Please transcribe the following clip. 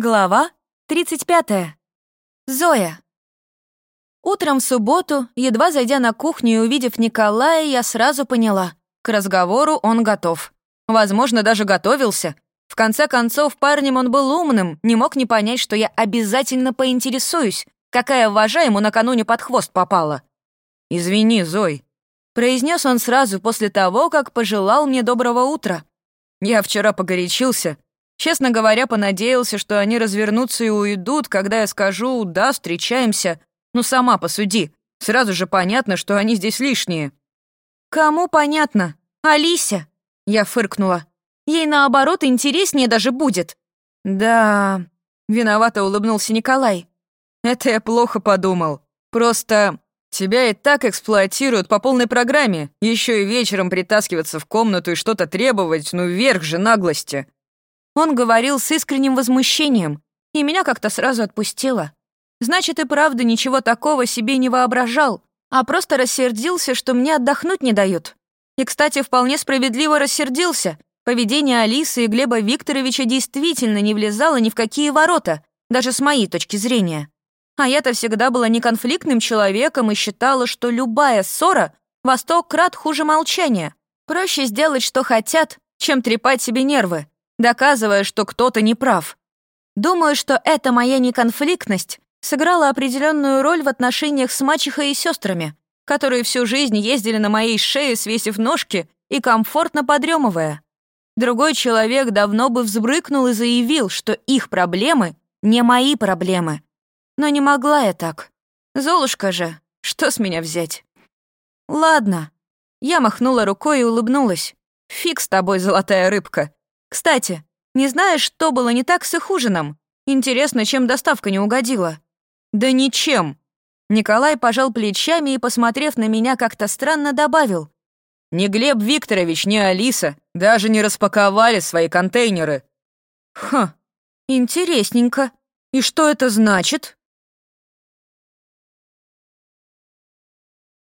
Глава 35. Зоя. Утром в субботу, едва зайдя на кухню и увидев Николая, я сразу поняла. К разговору он готов. Возможно, даже готовился. В конце концов, парнем он был умным, не мог не понять, что я обязательно поинтересуюсь, какая вожа ему накануне под хвост попала. «Извини, Зой», — произнес он сразу после того, как пожелал мне доброго утра. «Я вчера погорячился, Честно говоря, понадеялся, что они развернутся и уйдут, когда я скажу «да, встречаемся». Ну, сама посуди. Сразу же понятно, что они здесь лишние». «Кому понятно? Алисе?» Я фыркнула. «Ей, наоборот, интереснее даже будет». «Да...» — виновато улыбнулся Николай. «Это я плохо подумал. Просто тебя и так эксплуатируют по полной программе. Еще и вечером притаскиваться в комнату и что-то требовать, ну, вверх же наглости». Он говорил с искренним возмущением, и меня как-то сразу отпустило. Значит, и правда ничего такого себе не воображал, а просто рассердился, что мне отдохнуть не дают. И, кстати, вполне справедливо рассердился. Поведение Алисы и Глеба Викторовича действительно не влезало ни в какие ворота, даже с моей точки зрения. А я-то всегда была неконфликтным человеком и считала, что любая ссора во сто крат хуже молчания. Проще сделать, что хотят, чем трепать себе нервы доказывая, что кто-то не прав. Думаю, что эта моя неконфликтность сыграла определенную роль в отношениях с мачехой и сестрами, которые всю жизнь ездили на моей шее, свесив ножки и комфортно подремывая. Другой человек давно бы взбрыкнул и заявил, что их проблемы не мои проблемы. Но не могла я так. Золушка же, что с меня взять? Ладно. Я махнула рукой и улыбнулась. Фиг с тобой, золотая рыбка. Кстати, не знаешь, что было не так с их ужином? Интересно, чем доставка не угодила?» «Да ничем!» Николай пожал плечами и, посмотрев на меня, как-то странно добавил. «Ни Глеб Викторович, ни Алиса даже не распаковали свои контейнеры». «Ха, интересненько. И что это значит?»